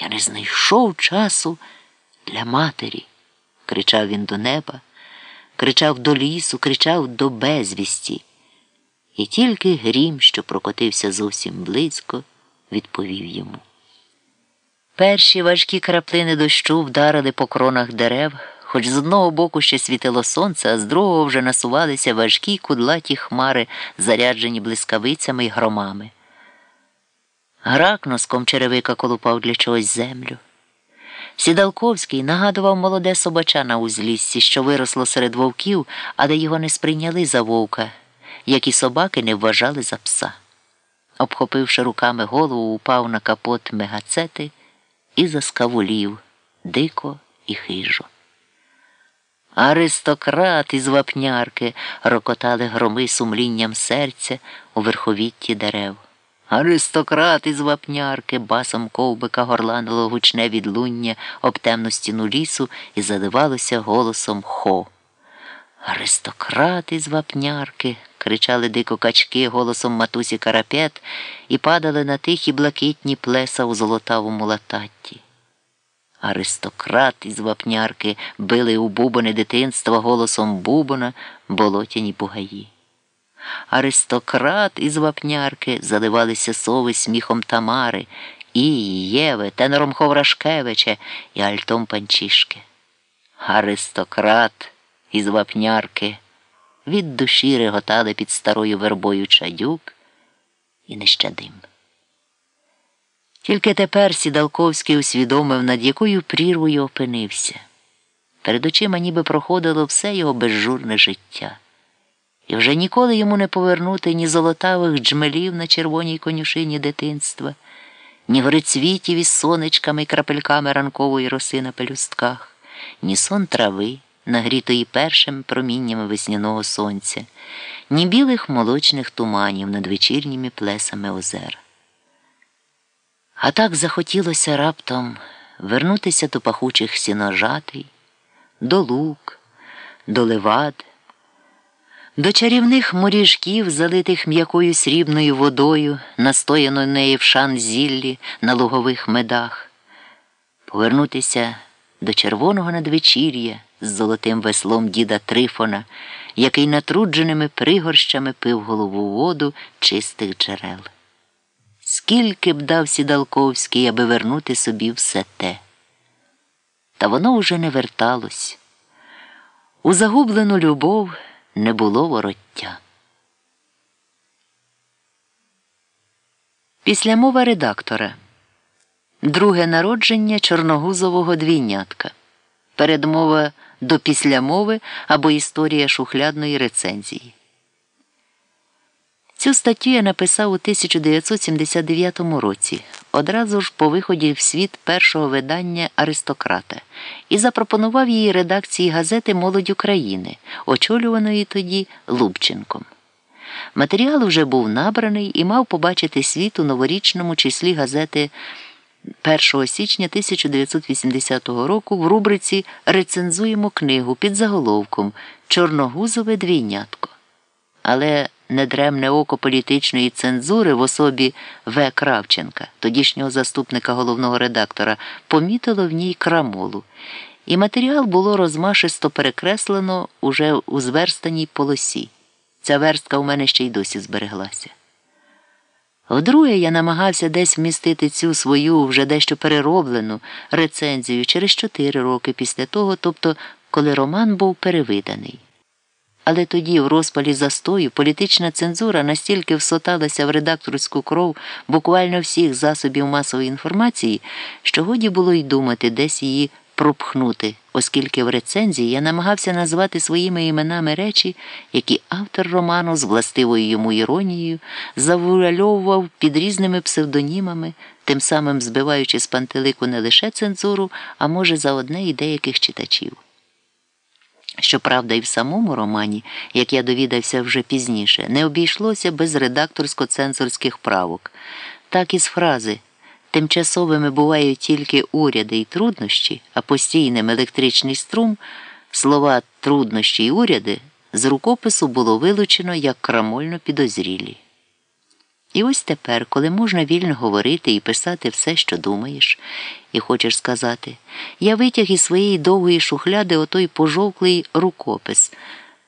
Я не знайшов часу для матері, кричав він до неба, кричав до лісу, кричав до безвісті. І тільки грім, що прокотився зовсім близько, відповів йому. Перші важкі краплини дощу вдарили по кронах дерев, хоч з одного боку ще світило сонце, а з другого вже насувалися важкі кудлаті хмари, заряджені блискавицями й громами. Грак носком черевика колупав для чогось землю. Сідалковський нагадував молоде собача на узліссі, що виросло серед вовків, але його не сприйняли за вовка, як і собаки не вважали за пса. Обхопивши руками голову, упав на капот мегацети і заскавулів дико і хижо. Аристократ із вапнярки рокотали громи сумлінням серця у верховітті дерев. Аристократ із вапнярки басом ковбика горланило гучне відлуння об темну стіну лісу і заливалося голосом хо. Аристократ із вапнярки. кричали дико качки голосом матусі карапет і падали на тихі блакитні плеса у золотавому лататті. Аристократ із вапнярки били у бубони дитинства голосом бубона болотяні бугаї. Аристократ із вапнярки заливалися сови сміхом Тамари, і Єви, тенором Ховрашкевича і Альтом Панчішки. Аристократ із вапнярки від душі реготали під старою вербою чадюк і нещадим. Тільки тепер Сідалковський усвідомив, над якою прірвою опинився. Перед очима ніби проходило все його безжурне життя. І вже ніколи йому не повернути ні золотавих джмелів на червоній конюшині дитинства, ні горицвітів із сонечками і крапельками ранкової роси на пелюстках, ні сон трави, нагрітої першими проміннями весняного сонця, ні білих молочних туманів над вечірніми плесами озер. А так захотілося раптом вернутися до пахучих сіножатий, до лук, до левад, до чарівних моріжків, залитих м'якою срібною водою, настояно неї в шан зіллі на лугових медах, повернутися до червоного надвечір'я з золотим веслом діда Трифона, який натрудженими пригорщами пив голову воду чистих джерел. Скільки б дав Сідалковський, аби вернути собі все те. Та воно уже не верталось. У загублену любов не було вороття. Післямова редактора. Друге народження чорногузового двійнятка. Передмова до післямови або історія шухлядної рецензії. Цю статтю я написав у 1979 році, одразу ж по виході в світ першого видання Аристократа і запропонував її редакції газети Молодь України, очолюваної тоді Лубченком. Матеріал вже був набраний і мав побачити світ у новорічному числі газети 1 січня 1980 року в рубриці Рецензуємо книгу під заголовком Чорногузове двійнятко. Але недремне око політичної цензури в особі В. Кравченка, тодішнього заступника головного редактора, помітило в ній крамолу, і матеріал було розмашисто перекреслено уже у зверстаній полосі. Ця верстка у мене ще й досі збереглася. Вдруге, я намагався десь вмістити цю свою вже дещо перероблену рецензію через чотири роки після того, тобто коли роман був перевиданий. Але тоді, в розпалі застою, політична цензура настільки всоталася в редакторську кров буквально всіх засобів масової інформації, що годі було й думати десь її пропхнути, оскільки в рецензії я намагався назвати своїми іменами речі, які автор роману з властивою йому іронією завуальовував під різними псевдонімами, тим самим збиваючи з пантелику не лише цензуру, а може за одне і деяких читачів. Щоправда, і в самому романі, як я довідався вже пізніше, не обійшлося без редакторсько-цензорських правок, так і з фрази тимчасовими бувають тільки уряди і труднощі, а постійним електричний струм, слова труднощі й уряди з рукопису було вилучено як крамольно підозрілі. І ось тепер, коли можна вільно говорити і писати все, що думаєш, і хочеш сказати, я витяг із своєї довгої шухляди отой пожовклий рукопис,